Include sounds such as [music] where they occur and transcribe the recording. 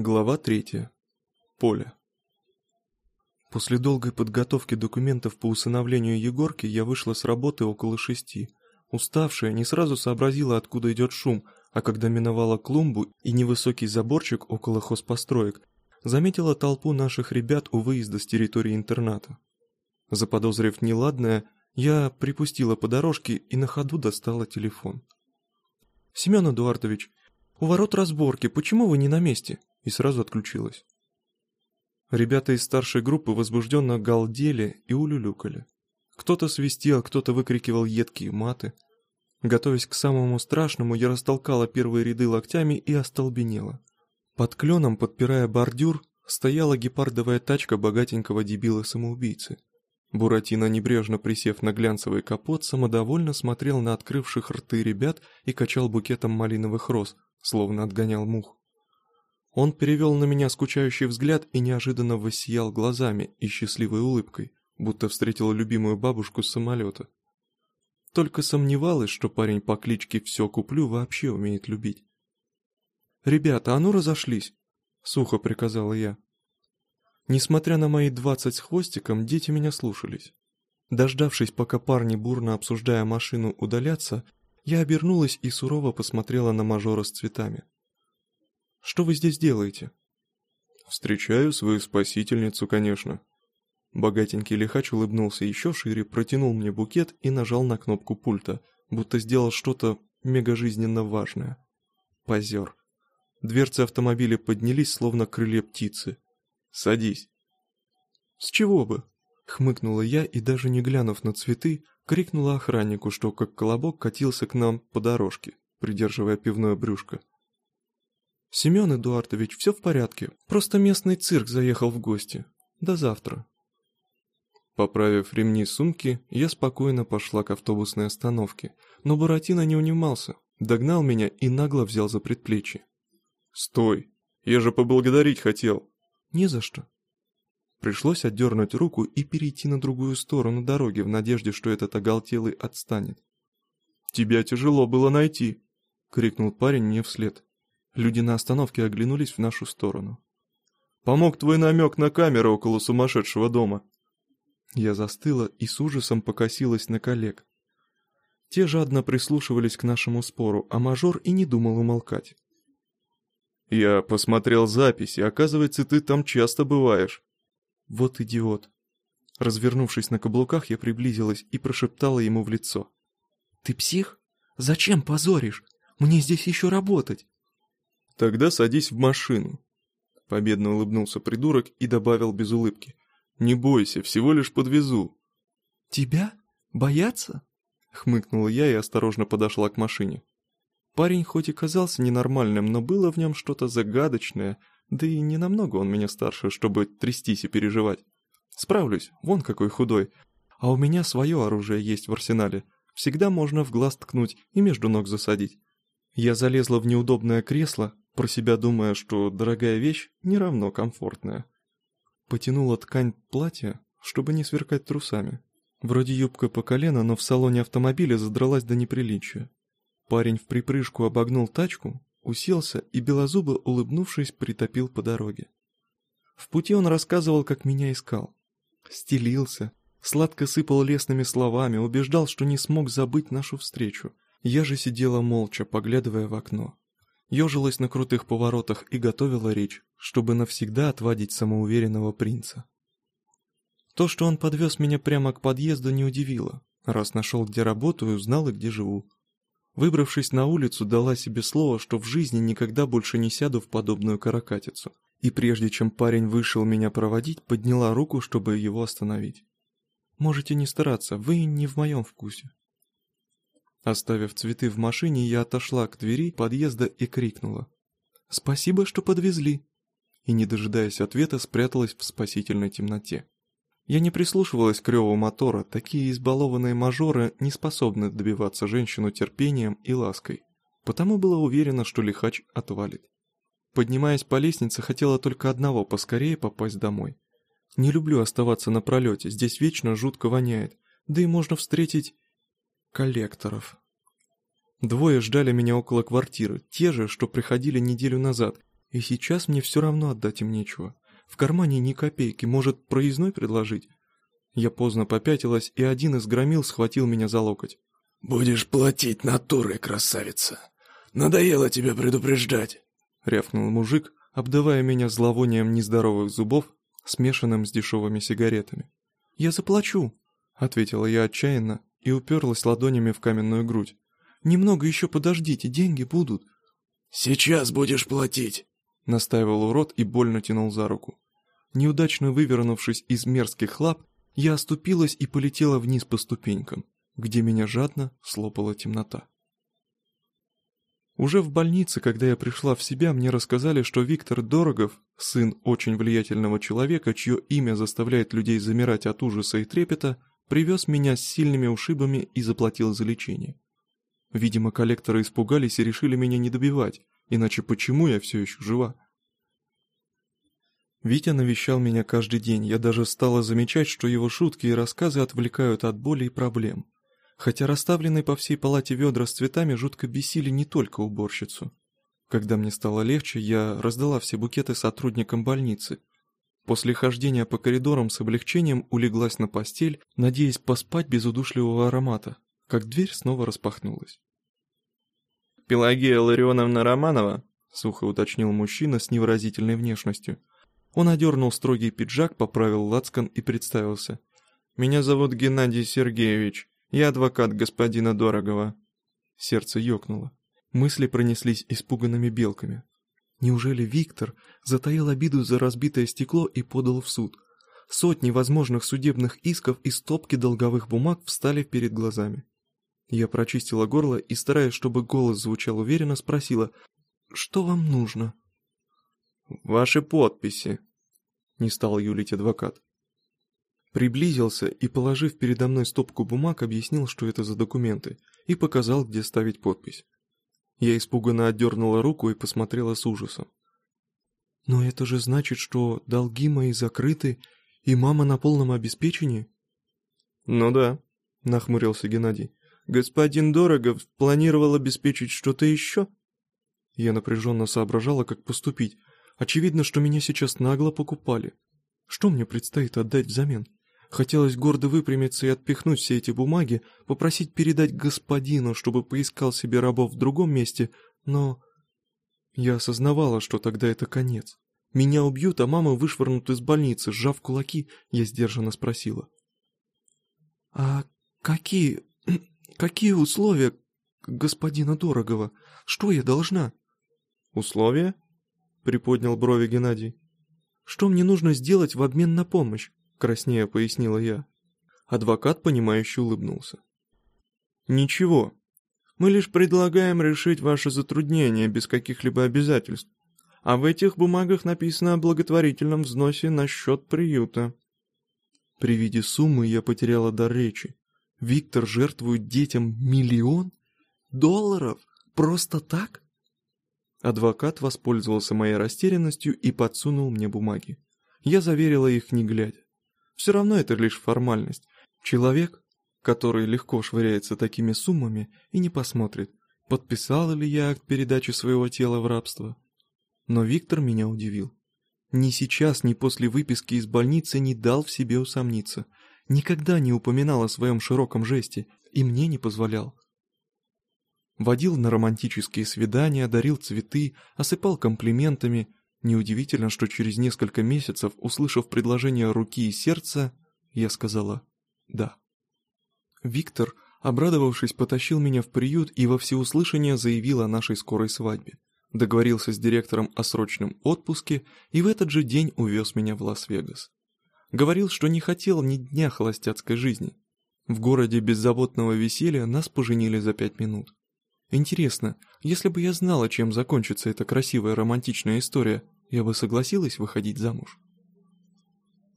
Глава третья. Поле. После долгой подготовки документов по усыновлению Егорки я вышла с работы около шести. Уставшая, не сразу сообразила, откуда идет шум, а когда миновала клумбу и невысокий заборчик около хозпостроек, заметила толпу наших ребят у выезда с территории интерната. Заподозрив неладное, я припустила по дорожке и на ходу достала телефон. «Семен Эдуардович, у ворот разборки, почему вы не на месте?» И сразу отключилась. Ребята из старшей группы возбужденно галдели и улюлюкали. Кто-то свистел, кто-то выкрикивал едкие маты. Готовясь к самому страшному, я растолкала первые ряды локтями и остолбенела. Под кленом, подпирая бордюр, стояла гепардовая тачка богатенького дебила-самоубийцы. Буратино, небрежно присев на глянцевый капот, самодовольно смотрел на открывших рты ребят и качал букетом малиновых роз, словно отгонял мух. Он перевел на меня скучающий взгляд и неожиданно воссиял глазами и счастливой улыбкой, будто встретил любимую бабушку с самолета. Только сомневалась, что парень по кличке «Все куплю» вообще умеет любить. «Ребята, а ну разошлись!» — сухо приказала я. Несмотря на мои двадцать с хвостиком, дети меня слушались. Дождавшись, пока парни, бурно обсуждая машину, удалятся, я обернулась и сурово посмотрела на мажора с цветами. Что вы здесь делаете?» «Встречаю свою спасительницу, конечно». Богатенький лихач улыбнулся еще шире, протянул мне букет и нажал на кнопку пульта, будто сделал что-то мегажизненно важное. Позер. Дверцы автомобиля поднялись, словно крылья птицы. «Садись». «С чего бы?» — хмыкнула я и, даже не глянув на цветы, крикнула охраннику, что как колобок катился к нам по дорожке, придерживая пивное брюшко. «Семен Эдуардович, все в порядке. Просто местный цирк заехал в гости. До завтра». Поправив ремни сумки, я спокойно пошла к автобусной остановке, но Буратино не унимался, догнал меня и нагло взял за предплечье. «Стой! Я же поблагодарить хотел!» «Не за что». Пришлось отдернуть руку и перейти на другую сторону дороги в надежде, что этот оголтелый отстанет. «Тебя тяжело было найти!» — крикнул парень мне вслед. Люди на остановке оглянулись в нашу сторону. «Помог твой намек на камеру около сумасшедшего дома». Я застыла и с ужасом покосилась на коллег. Те жадно прислушивались к нашему спору, а мажор и не думал умолкать. «Я посмотрел запись, и оказывается, ты там часто бываешь». «Вот идиот». Развернувшись на каблуках, я приблизилась и прошептала ему в лицо. «Ты псих? Зачем позоришь? Мне здесь еще работать!» «Тогда садись в машину», — победно улыбнулся придурок и добавил без улыбки. «Не бойся, всего лишь подвезу». «Тебя? Бояться?» — хмыкнула я и осторожно подошла к машине. Парень хоть и казался ненормальным, но было в нем что-то загадочное, да и не намного он меня старше, чтобы трястись и переживать. Справлюсь, вон какой худой. А у меня свое оружие есть в арсенале. Всегда можно в глаз ткнуть и между ног засадить. Я залезла в неудобное кресло, про себя думая, что дорогая вещь не равно комфортная. Потянула ткань платья, чтобы не сверкать трусами. Вроде юбка по колено, но в салоне автомобиля задралась до неприличия. Парень в припрыжку обогнул тачку, уселся и белозубо, улыбнувшись, притопил по дороге. В пути он рассказывал, как меня искал. Стелился, сладко сыпал лесными словами, убеждал, что не смог забыть нашу встречу. Я же сидела молча, поглядывая в окно ежилась на крутых поворотах и готовила речь, чтобы навсегда отвадить самоуверенного принца. То, что он подвез меня прямо к подъезду, не удивило, раз нашел, где работаю, узнал и где живу. Выбравшись на улицу, дала себе слово, что в жизни никогда больше не сяду в подобную каракатицу. И прежде чем парень вышел меня проводить, подняла руку, чтобы его остановить. «Можете не стараться, вы не в моем вкусе. Оставив цветы в машине, я отошла к двери подъезда и крикнула. «Спасибо, что подвезли!» И, не дожидаясь ответа, спряталась в спасительной темноте. Я не прислушивалась к реву мотора, такие избалованные мажоры не способны добиваться женщину терпением и лаской. Потому была уверена, что лихач отвалит. Поднимаясь по лестнице, хотела только одного – поскорее попасть домой. Не люблю оставаться на пролете, здесь вечно жутко воняет, да и можно встретить коллекторов. Двое ждали меня около квартиры, те же, что приходили неделю назад, И сейчас мне все равно отдать им нечего. В кармане ни копейки, может, проездной предложить? Я поздно попятилась, и один из громил схватил меня за локоть. «Будешь платить натурой, красавица! Надоело тебя предупреждать!» — рявкнул мужик, обдавая меня зловонием нездоровых зубов, смешанным с дешевыми сигаретами. «Я заплачу!» — ответила я отчаянно и уперлась ладонями в каменную грудь. «Немного еще подождите, деньги будут!» «Сейчас будешь платить!» — настаивал урод и больно тянул за руку. Неудачно вывернувшись из мерзких лап, я оступилась и полетела вниз по ступенькам, где меня жадно слопала темнота. Уже в больнице, когда я пришла в себя, мне рассказали, что Виктор Дорогов, сын очень влиятельного человека, чье имя заставляет людей замирать от ужаса и трепета, привез меня с сильными ушибами и заплатил за лечение. Видимо, коллекторы испугались и решили меня не добивать, иначе почему я все еще жива? Витя навещал меня каждый день, я даже стала замечать, что его шутки и рассказы отвлекают от боли и проблем. Хотя расставленные по всей палате ведра с цветами жутко бесили не только уборщицу. Когда мне стало легче, я раздала все букеты сотрудникам больницы. После хождения по коридорам с облегчением улеглась на постель, надеясь поспать без удушливого аромата, как дверь снова распахнулась. «Пелагея Ларионовна Романова?» — сухо уточнил мужчина с невыразительной внешностью. Он одернул строгий пиджак, поправил лацкан и представился. «Меня зовут Геннадий Сергеевич. Я адвокат господина Дорогова». Сердце ёкнуло. Мысли пронеслись испуганными белками. Неужели Виктор затаил обиду за разбитое стекло и подал в суд? Сотни возможных судебных исков и стопки долговых бумаг встали перед глазами. Я прочистила горло и, стараясь, чтобы голос звучал уверенно, спросила, «Что вам нужно?» «Ваши подписи», — не стал юлить адвокат. Приблизился и, положив передо мной стопку бумаг, объяснил, что это за документы, и показал, где ставить подпись. Я испуганно отдернула руку и посмотрела с ужасом. «Но это же значит, что долги мои закрыты, и мама на полном обеспечении?» «Ну да», — нахмурился Геннадий. «Господин Дорогов планировал обеспечить что-то еще?» Я напряженно соображала, как поступить, Очевидно, что меня сейчас нагло покупали. Что мне предстоит отдать взамен? Хотелось гордо выпрямиться и отпихнуть все эти бумаги, попросить передать господину, чтобы поискал себе рабов в другом месте, но... Я осознавала, что тогда это конец. Меня убьют, а мама вышвырнут из больницы. Сжав кулаки, я сдержанно спросила. «А какие... [clears throat] какие условия господина Дорогова? Что я должна?» «Условия?» приподнял брови Геннадий. «Что мне нужно сделать в обмен на помощь?» — краснея пояснила я. Адвокат, понимающе улыбнулся. «Ничего. Мы лишь предлагаем решить ваше затруднение без каких-либо обязательств. А в этих бумагах написано о благотворительном взносе на счет приюта». При виде суммы я потеряла дар речи. Виктор жертвует детям миллион? Долларов? Просто так? Адвокат воспользовался моей растерянностью и подсунул мне бумаги. Я заверила их не глядя. Все равно это лишь формальность. Человек, который легко швыряется такими суммами и не посмотрит, подписала ли я акт передачи своего тела в рабство. Но Виктор меня удивил. Ни сейчас, ни после выписки из больницы не дал в себе усомниться. Никогда не упоминал о своем широком жесте и мне не позволял. Водил на романтические свидания, дарил цветы, осыпал комплиментами. Неудивительно, что через несколько месяцев, услышав предложение руки и сердца, я сказала «да». Виктор, обрадовавшись, потащил меня в приют и во всеуслышание заявил о нашей скорой свадьбе. Договорился с директором о срочном отпуске и в этот же день увез меня в Лас-Вегас. Говорил, что не хотел ни дня холостяцкой жизни. В городе беззаботного веселья нас поженили за пять минут. Интересно, если бы я знала, чем закончится эта красивая романтичная история, я бы согласилась выходить замуж?